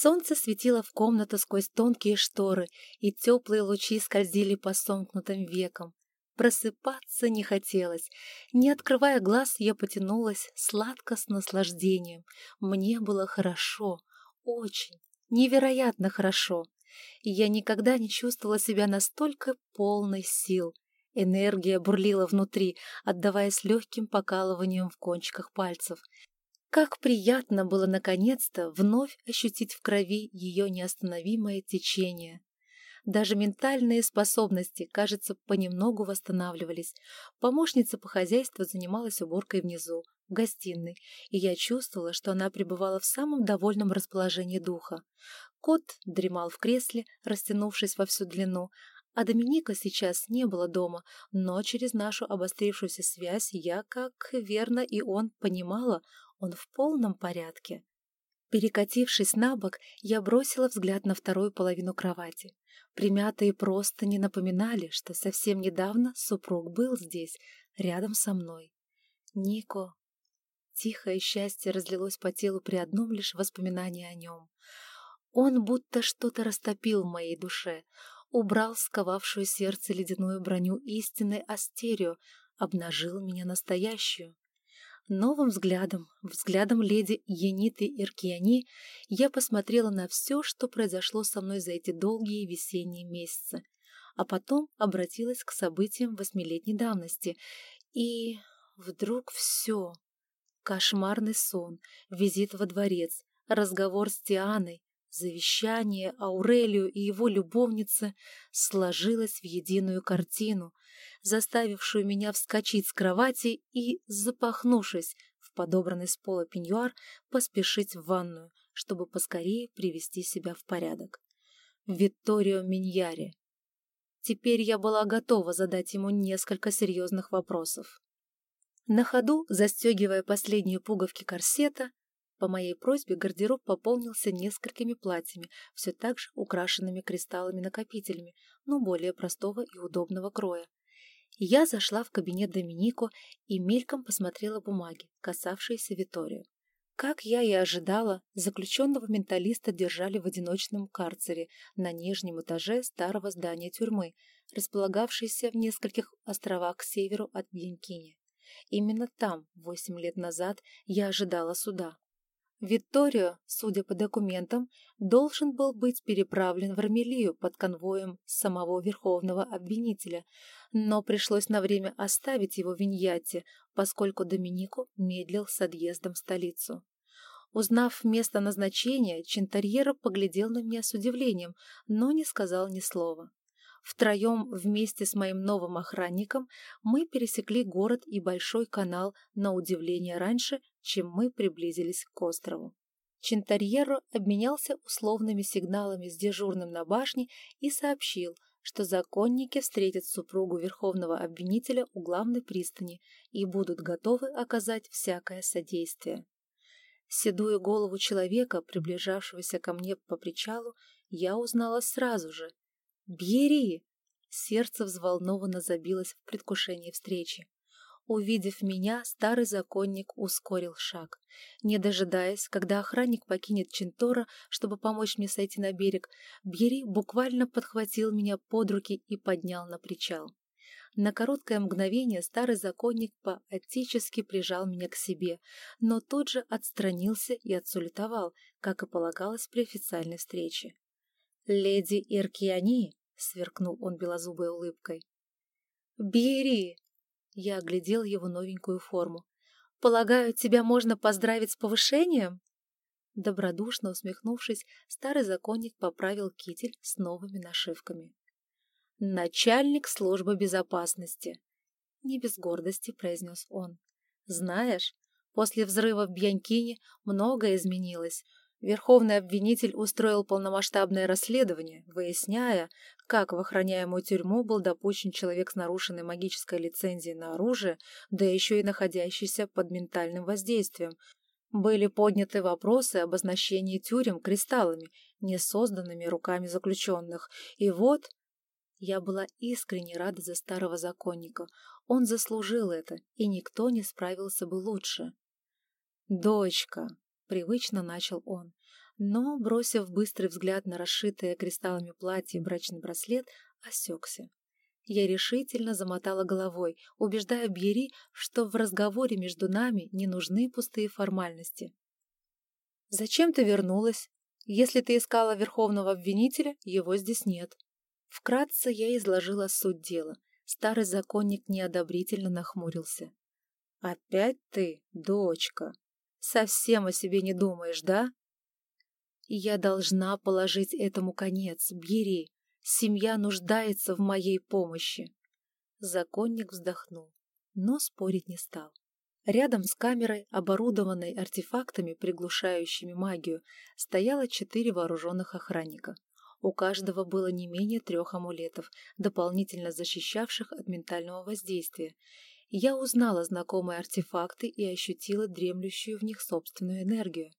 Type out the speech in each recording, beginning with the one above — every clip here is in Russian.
Солнце светило в комнату сквозь тонкие шторы, и теплые лучи скользили по сомкнутым векам. Просыпаться не хотелось. Не открывая глаз, я потянулась сладко с наслаждением. Мне было хорошо, очень, невероятно хорошо. Я никогда не чувствовала себя настолько полной сил. Энергия бурлила внутри, отдаваясь легким покалыванием в кончиках пальцев. Как приятно было наконец-то вновь ощутить в крови ее неостановимое течение. Даже ментальные способности, кажется, понемногу восстанавливались. Помощница по хозяйству занималась уборкой внизу, в гостиной, и я чувствовала, что она пребывала в самом довольном расположении духа. Кот дремал в кресле, растянувшись во всю длину, а Доминика сейчас не было дома, но через нашу обострившуюся связь я, как верно и он, понимала, он в полном порядке. Перекатившись на бок, я бросила взгляд на вторую половину кровати. Примятые просто не напоминали, что совсем недавно супруг был здесь, рядом со мной. Нико. Тихое счастье разлилось по телу при одном лишь воспоминании о нем. Он будто что-то растопил в моей душе, убрал сковавшую сердце ледяную броню истинной астерию, обнажил меня настоящую. Новым взглядом, взглядом леди Ениты Иркиани, я посмотрела на все, что произошло со мной за эти долгие весенние месяцы, а потом обратилась к событиям восьмилетней давности, и вдруг все. Кошмарный сон, визит во дворец, разговор с Тианой, завещание Аурелию и его любовницы сложилось в единую картину, заставившую меня вскочить с кровати и, запахнувшись в подобранный с пола пеньюар, поспешить в ванную, чтобы поскорее привести себя в порядок. Витторио Миньяри. Теперь я была готова задать ему несколько серьезных вопросов. На ходу, застегивая последние пуговки корсета, по моей просьбе гардероб пополнился несколькими платьями, все так же украшенными кристаллами-накопителями, но более простого и удобного кроя. Я зашла в кабинет Доминико и мельком посмотрела бумаги, касавшиеся Виторию. Как я и ожидала, заключенного менталиста держали в одиночном карцере на нижнем этаже старого здания тюрьмы, располагавшейся в нескольких островах к северу от Бьянкини. Именно там, восемь лет назад, я ожидала суда. Витторио, судя по документам, должен был быть переправлен в Армелию под конвоем самого верховного обвинителя, но пришлось на время оставить его в Виньяте, поскольку Доминику медлил с отъездом в столицу. Узнав место назначения, Чентарьеро поглядел на меня с удивлением, но не сказал ни слова. Втроем вместе с моим новым охранником мы пересекли город и большой канал на удивление раньше, чем мы приблизились к острову. Чентарьеро обменялся условными сигналами с дежурным на башне и сообщил, что законники встретят супругу верховного обвинителя у главной пристани и будут готовы оказать всякое содействие. Седую голову человека, приближавшегося ко мне по причалу, я узнала сразу же — «Бери!» Сердце взволнованно забилось в предвкушении встречи. Увидев меня, старый законник ускорил шаг. Не дожидаясь, когда охранник покинет Чентора, чтобы помочь мне сойти на берег, Бери буквально подхватил меня под руки и поднял на причал. На короткое мгновение старый законник поотечески прижал меня к себе, но тут же отстранился и отсулетовал, как и полагалось при официальной встрече. «Леди Иркиани!» сверкнул он белозубой улыбкой. «Бери!» Я оглядел его новенькую форму. «Полагаю, тебя можно поздравить с повышением?» Добродушно усмехнувшись, старый законник поправил китель с новыми нашивками. «Начальник службы безопасности!» Не без гордости произнес он. «Знаешь, после взрыва в Бьянкине многое изменилось. Верховный обвинитель устроил полномасштабное расследование, выясняя, как в охраняемую тюрьму был допущен человек с нарушенной магической лицензией на оружие, да еще и находящийся под ментальным воздействием. Были подняты вопросы об оснащении тюрем кристаллами, не созданными руками заключенных. И вот... Я была искренне рада за старого законника. Он заслужил это, и никто не справился бы лучше. «Дочка», — привычно начал он. но, бросив быстрый взгляд на расшитое кристаллами платье и брачный браслет, осекся. Я решительно замотала головой, убеждая Бьери, что в разговоре между нами не нужны пустые формальности. «Зачем ты вернулась? Если ты искала верховного обвинителя, его здесь нет». Вкратце я изложила суть дела. Старый законник неодобрительно нахмурился. «Опять ты, дочка? Совсем о себе не думаешь, да?» «Я должна положить этому конец, Бери. Семья нуждается в моей помощи». Законник вздохнул, но спорить не стал. Рядом с камерой, оборудованной артефактами, приглушающими магию, стояло четыре вооруженных охранника. У каждого было не менее трех амулетов, дополнительно защищавших от ментального воздействия. Я узнала знакомые артефакты и ощутила дремлющую в них собственную энергию.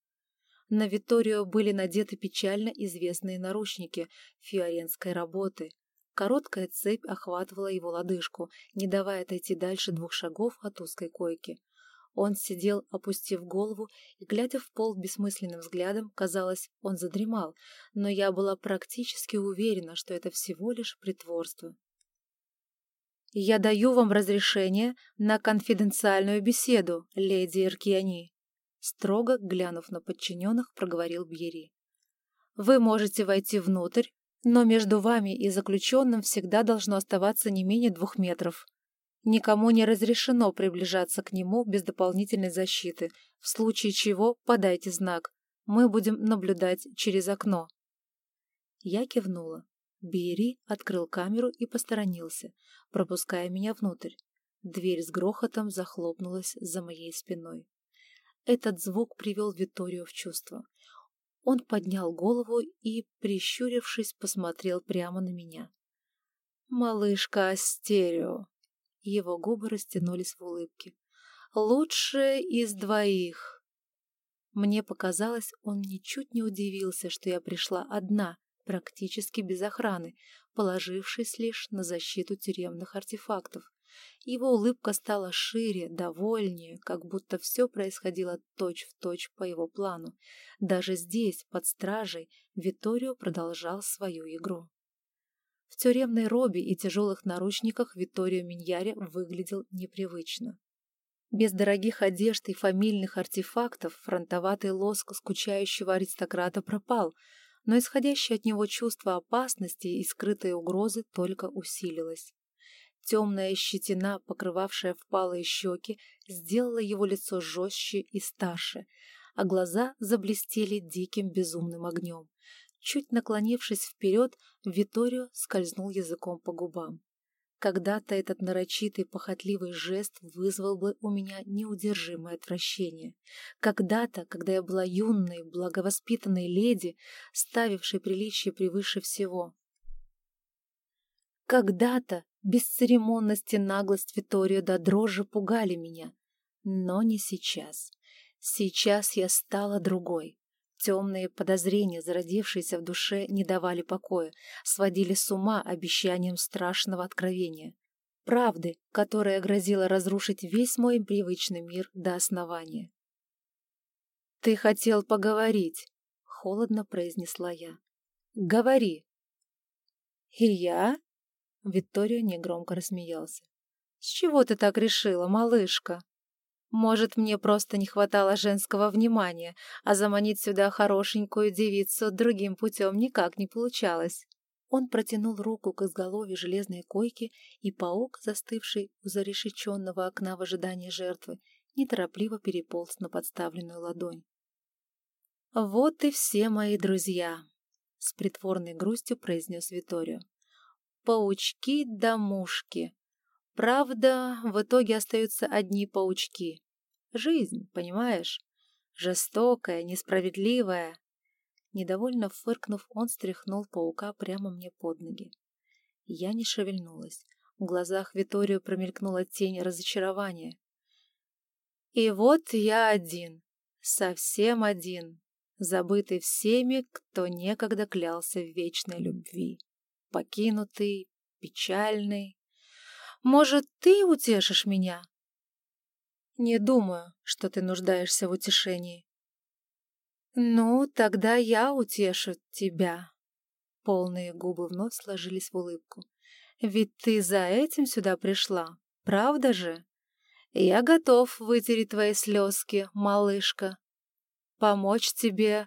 На Виторио были надеты печально известные наручники фиоренской работы. Короткая цепь охватывала его лодыжку, не давая отойти дальше двух шагов от узкой койки. Он сидел, опустив голову, и, глядя в пол бессмысленным взглядом, казалось, он задремал, но я была практически уверена, что это всего лишь притворство. «Я даю вам разрешение на конфиденциальную беседу, леди Иркиани», строго глянув на подчиненных, проговорил Бьери. «Вы можете войти внутрь, но между вами и заключенным всегда должно оставаться не менее двух метров. Никому не разрешено приближаться к нему без дополнительной защиты, в случае чего подайте знак. Мы будем наблюдать через окно. Я кивнула. Бери открыл камеру и посторонился, пропуская меня внутрь. Дверь с грохотом захлопнулась за моей спиной. Этот звук привел Виторию в чувство. Он поднял голову и, прищурившись, посмотрел прямо на меня. «Малышка Астерио!» Его губы растянулись в улыбке. «Лучшая из двоих!» Мне показалось, он ничуть не удивился, что я пришла одна, практически без охраны, положившись лишь на защиту тюремных артефактов. Его улыбка стала шире, довольнее, как будто все происходило точь-в-точь точь по его плану. Даже здесь, под стражей, Виторио продолжал свою игру. В тюремной робе и тяжелых наручниках Виторио Миньяре выглядел непривычно. Без дорогих одежд и фамильных артефактов фронтоватый лоск скучающего аристократа пропал, но исходящее от него чувство опасности и скрытой угрозы только усилилось. Темная щетина, покрывавшая впалые щеки, сделала его лицо жестче и старше, а глаза заблестели диким безумным огнем. Чуть наклонившись вперед, Виторио скользнул языком по губам. Когда-то этот нарочитый похотливый жест вызвал бы у меня неудержимое отвращение. Когда-то, когда я была юной, благовоспитанной леди, ставившей приличие превыше всего. Когда-то бесцеремонность и наглость Виторио до дрожи пугали меня. Но не сейчас. Сейчас я стала другой. Темные подозрения, зародившиеся в душе, не давали покоя, сводили с ума обещанием страшного откровения. Правды, которая грозила разрушить весь мой привычный мир до основания. «Ты хотел поговорить», — холодно произнесла я. «Говори». «И я?» — Виктория негромко рассмеялся. «С чего ты так решила, малышка?» Может, мне просто не хватало женского внимания, а заманить сюда хорошенькую девицу другим путем никак не получалось. Он протянул руку к изголовью железной койки, и паук, застывший у зарешеченного окна в ожидании жертвы, неторопливо переполз на подставленную ладонь. «Вот и все мои друзья», — с притворной грустью произнес Виторио. «Паучки да мушки. Правда, в итоге остаются одни паучки. Жизнь, понимаешь? Жестокая, несправедливая. Недовольно фыркнув, он стряхнул паука прямо мне под ноги. Я не шевельнулась. В глазах Виторию промелькнула тень разочарования. И вот я один, совсем один, забытый всеми, кто некогда клялся в вечной любви. Покинутый, печальный, может, ты утешишь меня?» «Не думаю, что ты нуждаешься в утешении». «Ну, тогда я утешу тебя». Полные губы вновь сложились в улыбку. «Ведь ты за этим сюда пришла, правда же? Я готов вытереть твои слезки, малышка. Помочь тебе...»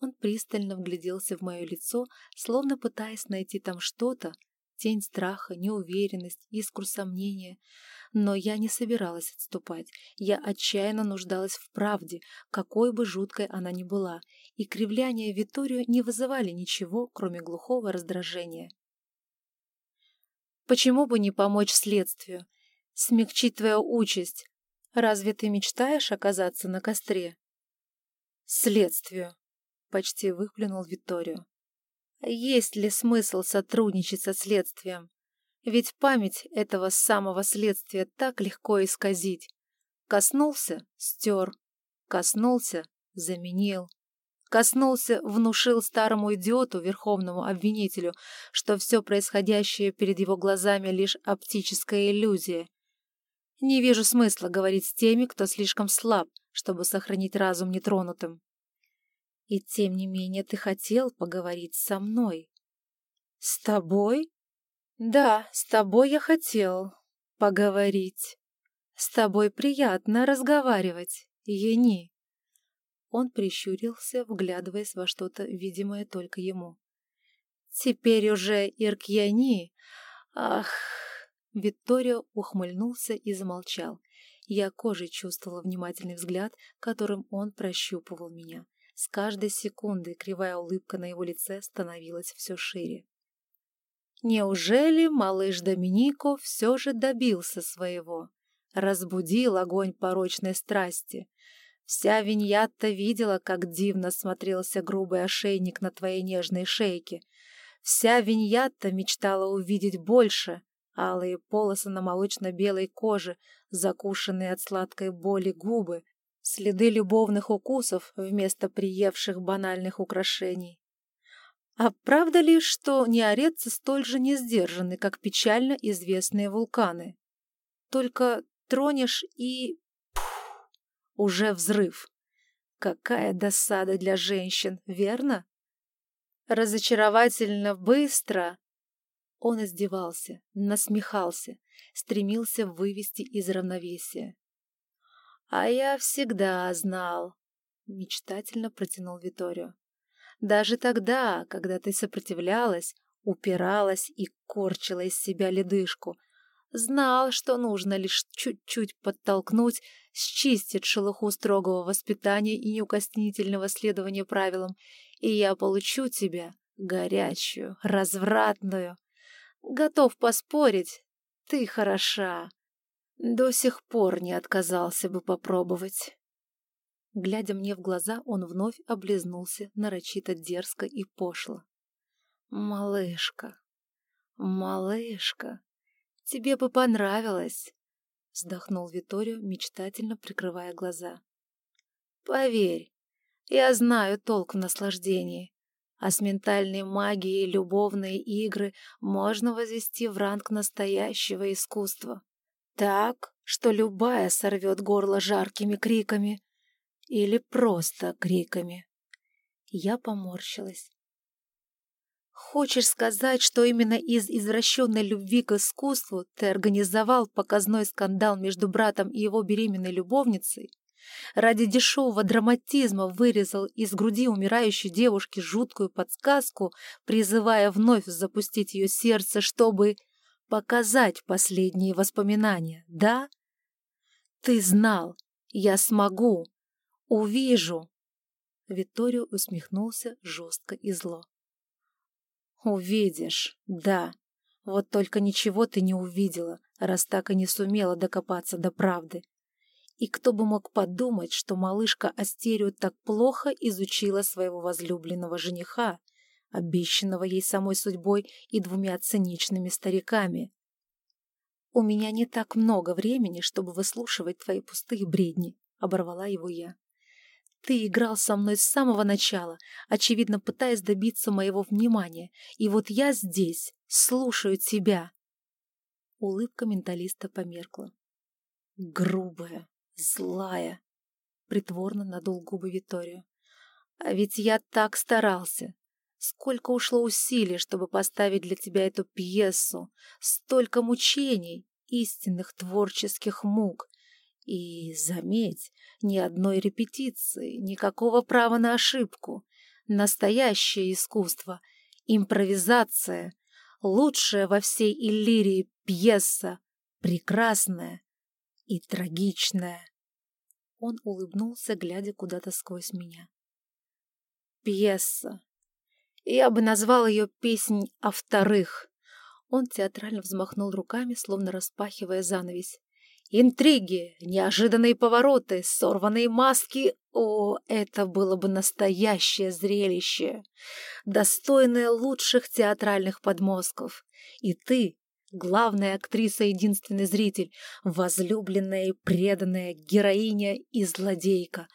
Он пристально вгляделся в мое лицо, словно пытаясь найти там что-то, тень страха, неуверенность, искру сомнения. Но я не собиралась отступать. Я отчаянно нуждалась в правде, какой бы жуткой она ни была, и кривляния Виторию не вызывали ничего, кроме глухого раздражения. «Почему бы не помочь следствию? Смягчить твою участь? Разве ты мечтаешь оказаться на костре?» «Следствию!» — почти выплюнул Виторио. «Есть ли смысл сотрудничать со следствием? Ведь память этого самого следствия так легко исказить. Коснулся — стер. Коснулся — заменил. Коснулся — внушил старому идиоту, верховному обвинителю, что все происходящее перед его глазами — лишь оптическая иллюзия. Не вижу смысла говорить с теми, кто слишком слаб, чтобы сохранить разум нетронутым. И тем не менее ты хотел поговорить со мной. С тобой? Да, с тобой я хотел поговорить. С тобой приятно разговаривать, Ени. Он прищурился, вглядываясь во что-то видимое только ему. Теперь уже Иркьяни. Ах! Викторио ухмыльнулся и замолчал. Я кожей чувствовала внимательный взгляд, которым он прощупывал меня. С каждой секундой кривая улыбка на его лице становилась все шире. Неужели малыш Доминико все же добился своего? Разбудил огонь порочной страсти. Вся Виньятта видела, как дивно смотрелся грубый ошейник на твоей нежной шейке. Вся Виньятта мечтала увидеть больше. Алые полосы на молочно-белой коже, закушенные от сладкой боли губы, следы любовных укусов вместо приевших банальных украшений. А правда ли, что неорец столь же не сдержаны, как печально известные вулканы? Только тронешь и... Пух, уже взрыв. Какая досада для женщин, верно? Разочаровательно быстро. Он издевался, насмехался, стремился вывести из равновесия. «А я всегда знал», — мечтательно протянул Виторио. Даже тогда, когда ты сопротивлялась, упиралась и корчила из себя ледышку, знал, что нужно лишь чуть-чуть подтолкнуть, счистить шелуху строгого воспитания и неукоснительного следования правилам, и я получу тебя, горячую, развратную. Готов поспорить, ты хороша. До сих пор не отказался бы попробовать. Глядя мне в глаза, он вновь облизнулся нарочито дерзко и пошло. «Малышка, малышка, тебе бы понравилось!» Вздохнул Виторио, мечтательно прикрывая глаза. «Поверь, я знаю толк в наслаждении, а с ментальной магией любовные игры можно возвести в ранг настоящего искусства. Так, что любая сорвет горло жаркими криками, или просто криками. Я поморщилась. Хочешь сказать, что именно из извращенной любви к искусству ты организовал показной скандал между братом и его беременной любовницей? Ради дешевого драматизма вырезал из груди умирающей девушки жуткую подсказку, призывая вновь запустить ее сердце, чтобы показать последние воспоминания, да? Ты знал, я смогу, Увижу!» Виторио усмехнулся жестко и зло. «Увидишь, да. Вот только ничего ты не увидела, раз так и не сумела докопаться до правды. И кто бы мог подумать, что малышка Астерию так плохо изучила своего возлюбленного жениха, обещанного ей самой судьбой и двумя циничными стариками. «У меня не так много времени, чтобы выслушивать твои пустые бредни», — оборвала его я. Ты играл со мной с самого начала, очевидно пытаясь добиться моего внимания, и вот я здесь, слушаю тебя. Улыбка менталиста померкла. Грубая, злая, притворно надул губы Виторию. А ведь я так старался. Сколько ушло усилий, чтобы поставить для тебя эту пьесу, столько мучений, истинных творческих мук. И, заметь, ни одной репетиции, никакого права на ошибку. Настоящее искусство, импровизация, лучшая во всей Иллирии пьеса, прекрасная и трагичная. Он улыбнулся, глядя куда-то сквозь меня. Пьеса, я бы назвал ее «Песнь о вторых». Он театрально взмахнул руками, словно распахивая занавесь. Интриги, неожиданные повороты, сорванные маски. О, это было бы настоящее зрелище, достойное лучших театральных подмозгов. И ты, главная актриса, единственный зритель, возлюбленная и преданная героиня и злодейка.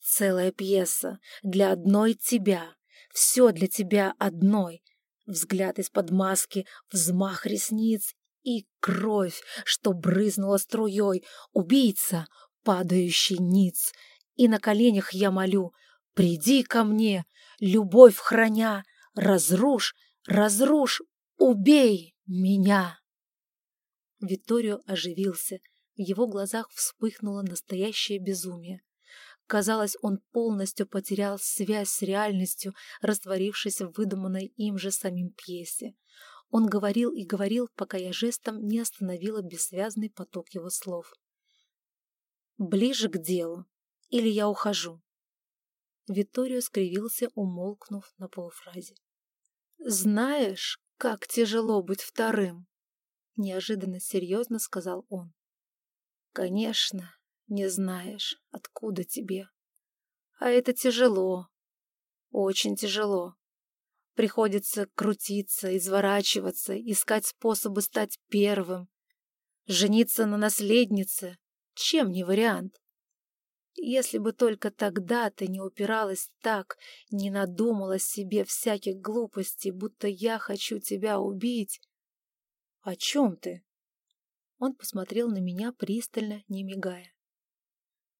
Целая пьеса для одной тебя, все для тебя одной. Взгляд из-под маски, взмах ресниц и кровь, что брызнула струей. Убийца, падающий ниц. И на коленях я молю, приди ко мне, любовь храня, разрушь, разрушь, убей меня. Виторио оживился, в его глазах вспыхнуло настоящее безумие. Казалось, он полностью потерял связь с реальностью, растворившись в выдуманной им же самим пьесе. Он говорил и говорил, пока я жестом не остановила бессвязный поток его слов. «Ближе к делу. Или я ухожу?» Виторио скривился, умолкнув на полуфразе. «Знаешь, как тяжело быть вторым?» Неожиданно серьезно сказал он. «Конечно, не знаешь, откуда тебе. А это тяжело. Очень тяжело. Приходится крутиться, изворачиваться, искать способы стать первым. Жениться на наследнице. Чем не вариант? Если бы только тогда ты не упиралась так, не надумала себе всяких глупостей, будто я хочу тебя убить. О чем ты? Он посмотрел на меня пристально, не мигая.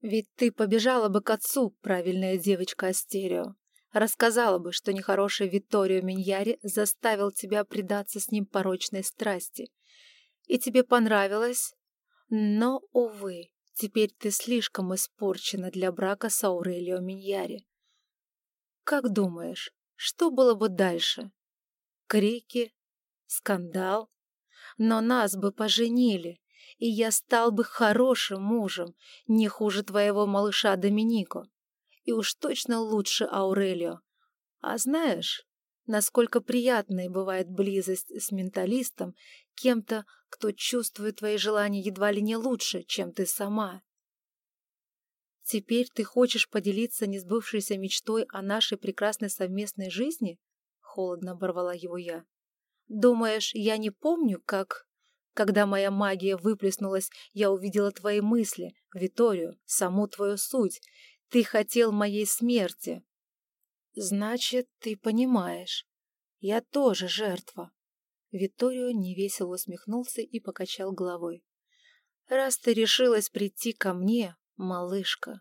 Ведь ты побежала бы к отцу, правильная девочка Астерио. Рассказала бы, что нехороший Витторио Миньяри заставил тебя предаться с ним порочной страсти. И тебе понравилось? Но, увы, теперь ты слишком испорчена для брака с Аурелио Миньяри. Как думаешь, что было бы дальше? Крики? Скандал? Но нас бы поженили, и я стал бы хорошим мужем, не хуже твоего малыша Доминико, и уж точно лучше Аурелио. А знаешь, насколько приятной бывает близость с менталистом, кем-то, кто чувствует твои желания едва ли не лучше, чем ты сама. Теперь ты хочешь поделиться несбывшейся мечтой о нашей прекрасной совместной жизни? Холодно оборвала его я. Думаешь, я не помню, как... Когда моя магия выплеснулась, я увидела твои мысли, Виторию, саму твою суть. Ты хотел моей смерти. Значит, ты понимаешь. Я тоже жертва. Виторио невесело усмехнулся и покачал головой. Раз ты решилась прийти ко мне, малышка,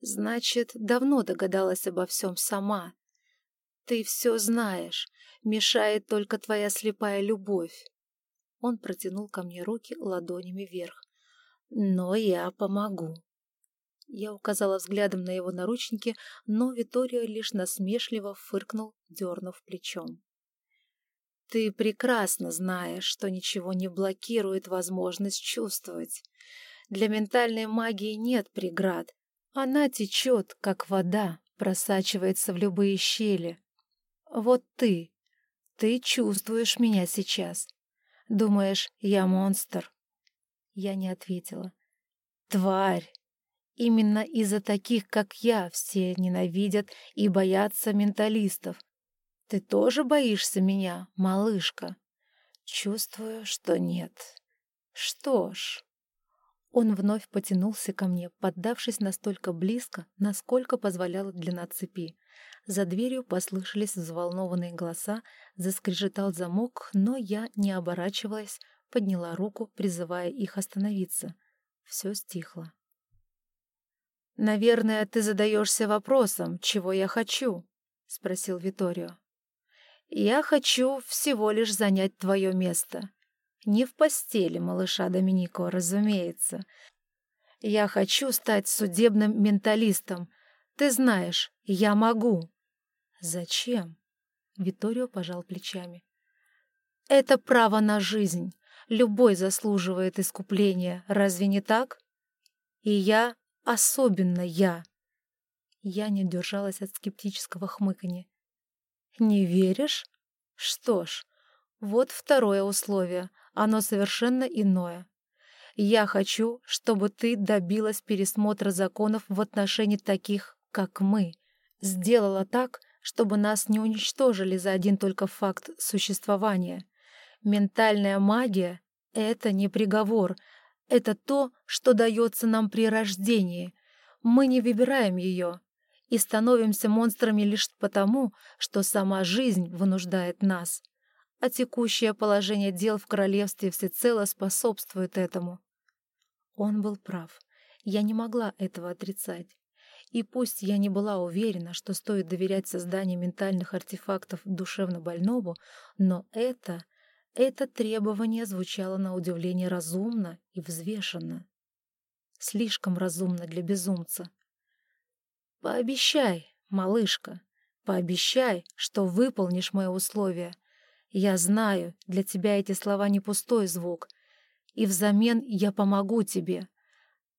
значит, давно догадалась обо всем сама. Ты все знаешь, мешает только твоя слепая любовь. Он протянул ко мне руки ладонями вверх. «Но я помогу». Я указала взглядом на его наручники, но Виторио лишь насмешливо фыркнул, дернув плечом. «Ты прекрасно знаешь, что ничего не блокирует возможность чувствовать. Для ментальной магии нет преград. Она течет, как вода, просачивается в любые щели. Вот ты, ты чувствуешь меня сейчас. Думаешь, я монстр?» Я не ответила. «Тварь! Именно из-за таких, как я, все ненавидят и боятся менталистов. Ты тоже боишься меня, малышка?» «Чувствую, что нет. Что ж...» Он вновь потянулся ко мне, поддавшись настолько близко, насколько позволяла длина цепи. За дверью послышались взволнованные голоса, заскрежетал замок, но я не оборачивалась, подняла руку, призывая их остановиться. Все стихло. «Наверное, ты задаешься вопросом, чего я хочу?» — спросил Виторио. «Я хочу всего лишь занять твое место. Не в постели малыша Доминико, разумеется. Я хочу стать судебным менталистом. Ты знаешь, я могу». «Зачем?» — Виторио пожал плечами. «Это право на жизнь. Любой заслуживает искупления, разве не так? И я Особенно я. Я не держалась от скептического хмыканья. «Не веришь? Что ж, вот второе условие. Оно совершенно иное. Я хочу, чтобы ты добилась пересмотра законов в отношении таких, как мы. Сделала так, чтобы нас не уничтожили за один только факт существования. Ментальная магия — это не приговор, это то, что дается нам при рождении. Мы не выбираем ее и становимся монстрами лишь потому, что сама жизнь вынуждает нас. А текущее положение дел в королевстве всецело способствует этому. Он был прав. Я не могла этого отрицать. И пусть я не была уверена, что стоит доверять созданию ментальных артефактов душевно больному, но это это требование звучало на удивление разумно и взвешенно. Слишком разумно для безумца. «Пообещай, малышка, пообещай, что выполнишь мое условие. Я знаю, для тебя эти слова не пустой звук, и взамен я помогу тебе.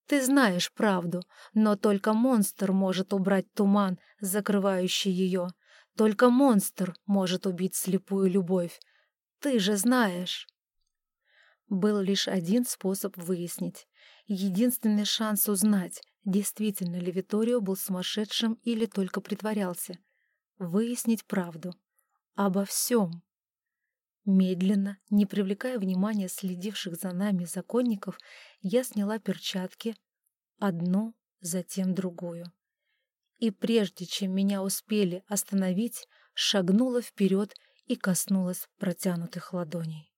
Ты знаешь правду, но только монстр может убрать туман, закрывающий ее. Только монстр может убить слепую любовь. Ты же знаешь. Был лишь один способ выяснить. Единственный шанс узнать, действительно ли Виторио был сумасшедшим или только притворялся. Выяснить правду. Обо всем. Медленно, не привлекая внимания следивших за нами законников, я сняла перчатки, одну, затем другую. И прежде чем меня успели остановить, шагнула вперед и коснулась протянутых ладоней.